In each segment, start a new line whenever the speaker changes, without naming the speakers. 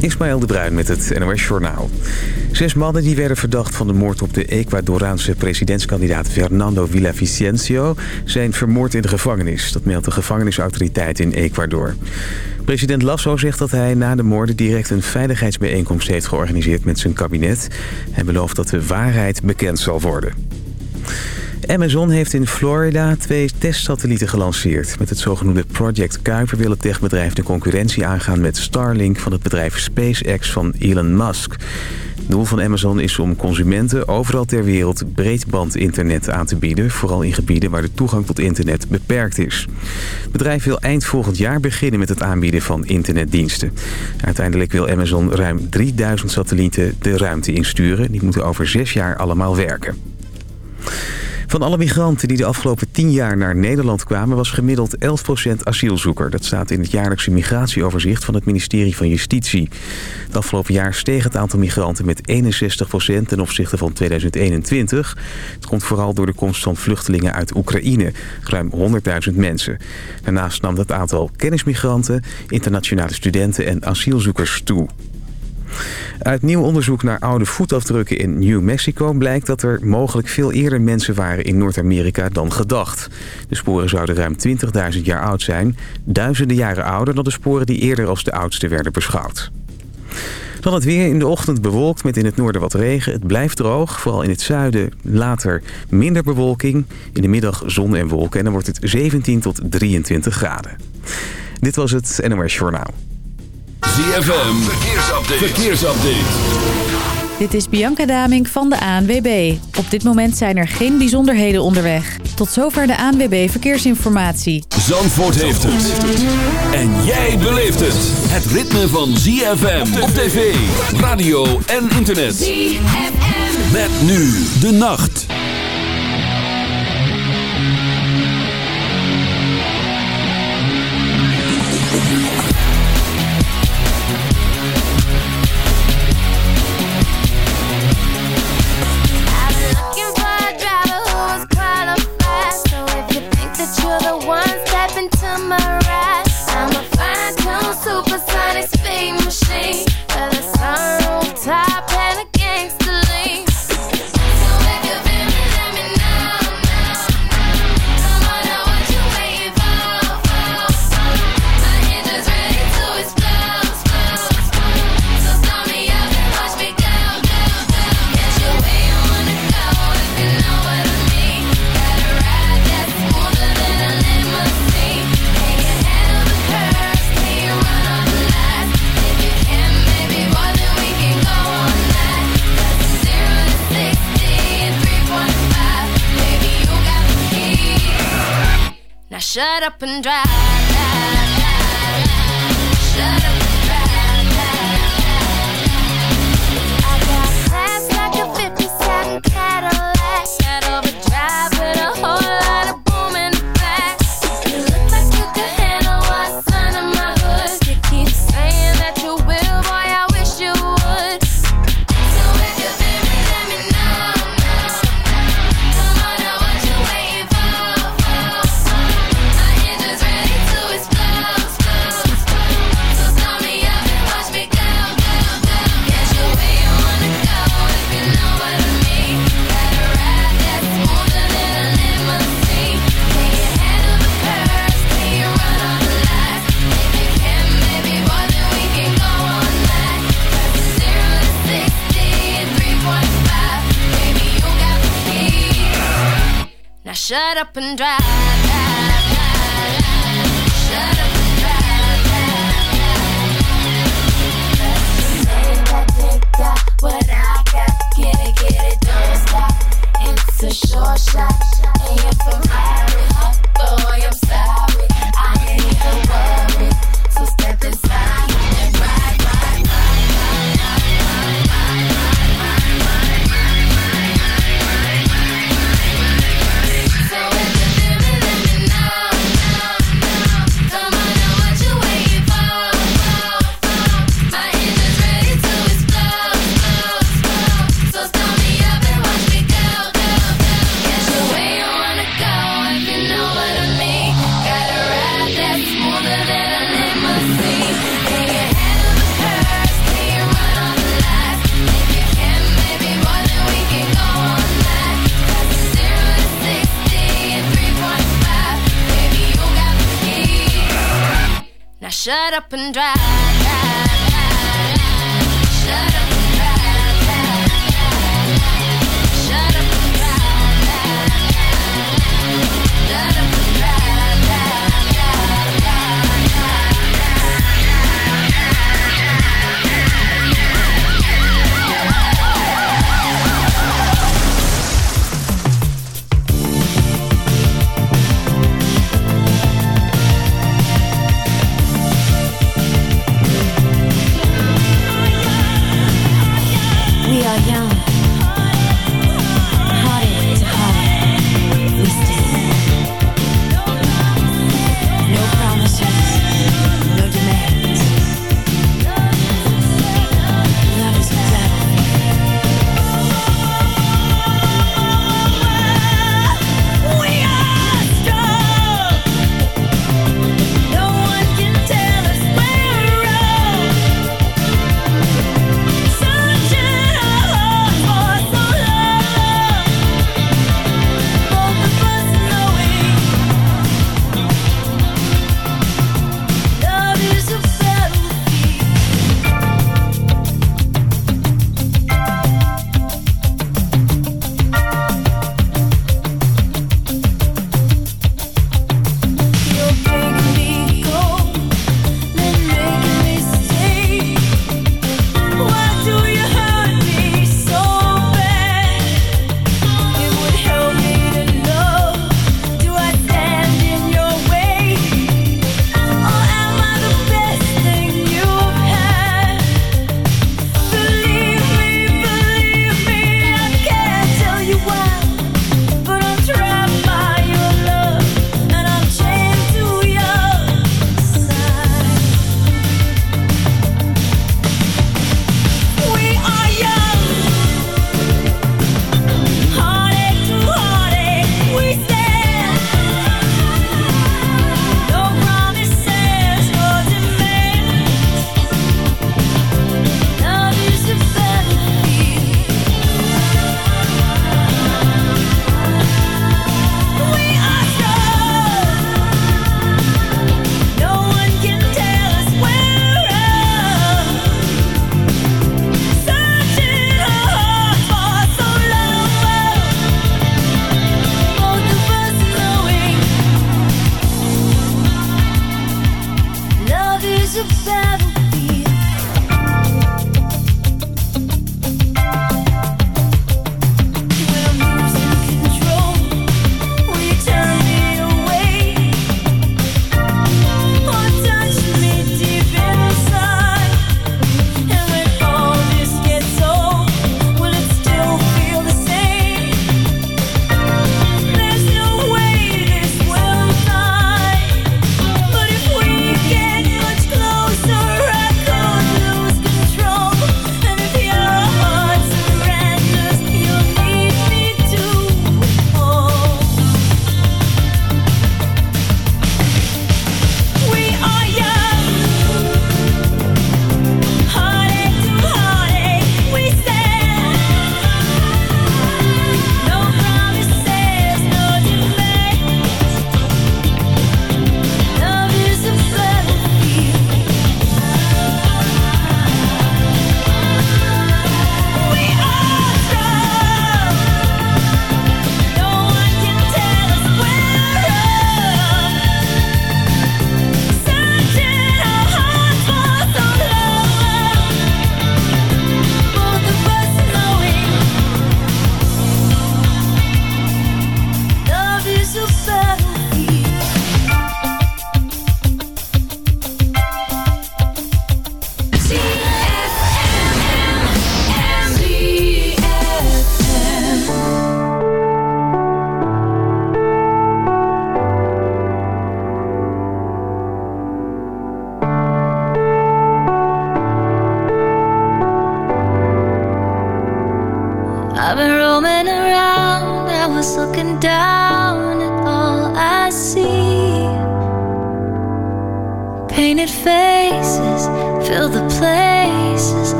Ismaël de Bruin met het NOS Journaal. Zes mannen die werden verdacht van de moord op de Ecuadoraanse presidentskandidaat Fernando Villavicencio... zijn vermoord in de gevangenis. Dat meldt de gevangenisautoriteit in Ecuador. President Lasso zegt dat hij na de moorden direct een veiligheidsbijeenkomst heeft georganiseerd met zijn kabinet. Hij belooft dat de waarheid bekend zal worden. Amazon heeft in Florida twee testsatellieten gelanceerd. Met het zogenoemde Project Kuiper wil het techbedrijf de concurrentie aangaan met Starlink van het bedrijf SpaceX van Elon Musk. Het doel van Amazon is om consumenten overal ter wereld breedbandinternet aan te bieden. Vooral in gebieden waar de toegang tot internet beperkt is. Het bedrijf wil eind volgend jaar beginnen met het aanbieden van internetdiensten. Uiteindelijk wil Amazon ruim 3000 satellieten de ruimte insturen. Die moeten over zes jaar allemaal werken. Van alle migranten die de afgelopen 10 jaar naar Nederland kwamen... was gemiddeld 11% asielzoeker. Dat staat in het jaarlijkse migratieoverzicht van het ministerie van Justitie. Het afgelopen jaar steeg het aantal migranten met 61% ten opzichte van 2021. Het komt vooral door de komst van vluchtelingen uit Oekraïne. Ruim 100.000 mensen. Daarnaast nam het aantal kennismigranten, internationale studenten en asielzoekers toe. Uit nieuw onderzoek naar oude voetafdrukken in New Mexico blijkt dat er mogelijk veel eerder mensen waren in Noord-Amerika dan gedacht. De sporen zouden ruim 20.000 jaar oud zijn, duizenden jaren ouder dan de sporen die eerder als de oudste werden beschouwd. Dan het weer in de ochtend bewolkt met in het noorden wat regen. Het blijft droog, vooral in het zuiden later minder bewolking. In de middag zon en wolken en dan wordt het 17 tot 23 graden. Dit was het NOS Journaal.
ZFM, verkeersupdate. verkeersupdate.
Dit is Bianca Daming van de ANWB. Op dit moment zijn er geen bijzonderheden onderweg. Tot zover de ANWB Verkeersinformatie.
Zandvoort heeft het. En jij beleeft het. Het ritme van ZFM op tv, radio en internet. ZFM. Met nu de nacht.
Up and drive. Shut up and drive.
drive, drive, drive. Short shot, and
you're Ferrari, boy, I'm drive. drive,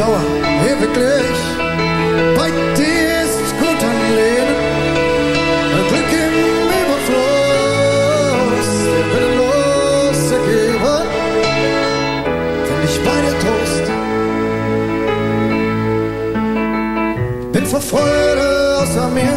Dauer ewiglich, bei dir ist gut am Leben, ein Glück im Überfluss, der willenlos ergeben, find ich bei dir Trost. Bin vor außer mir,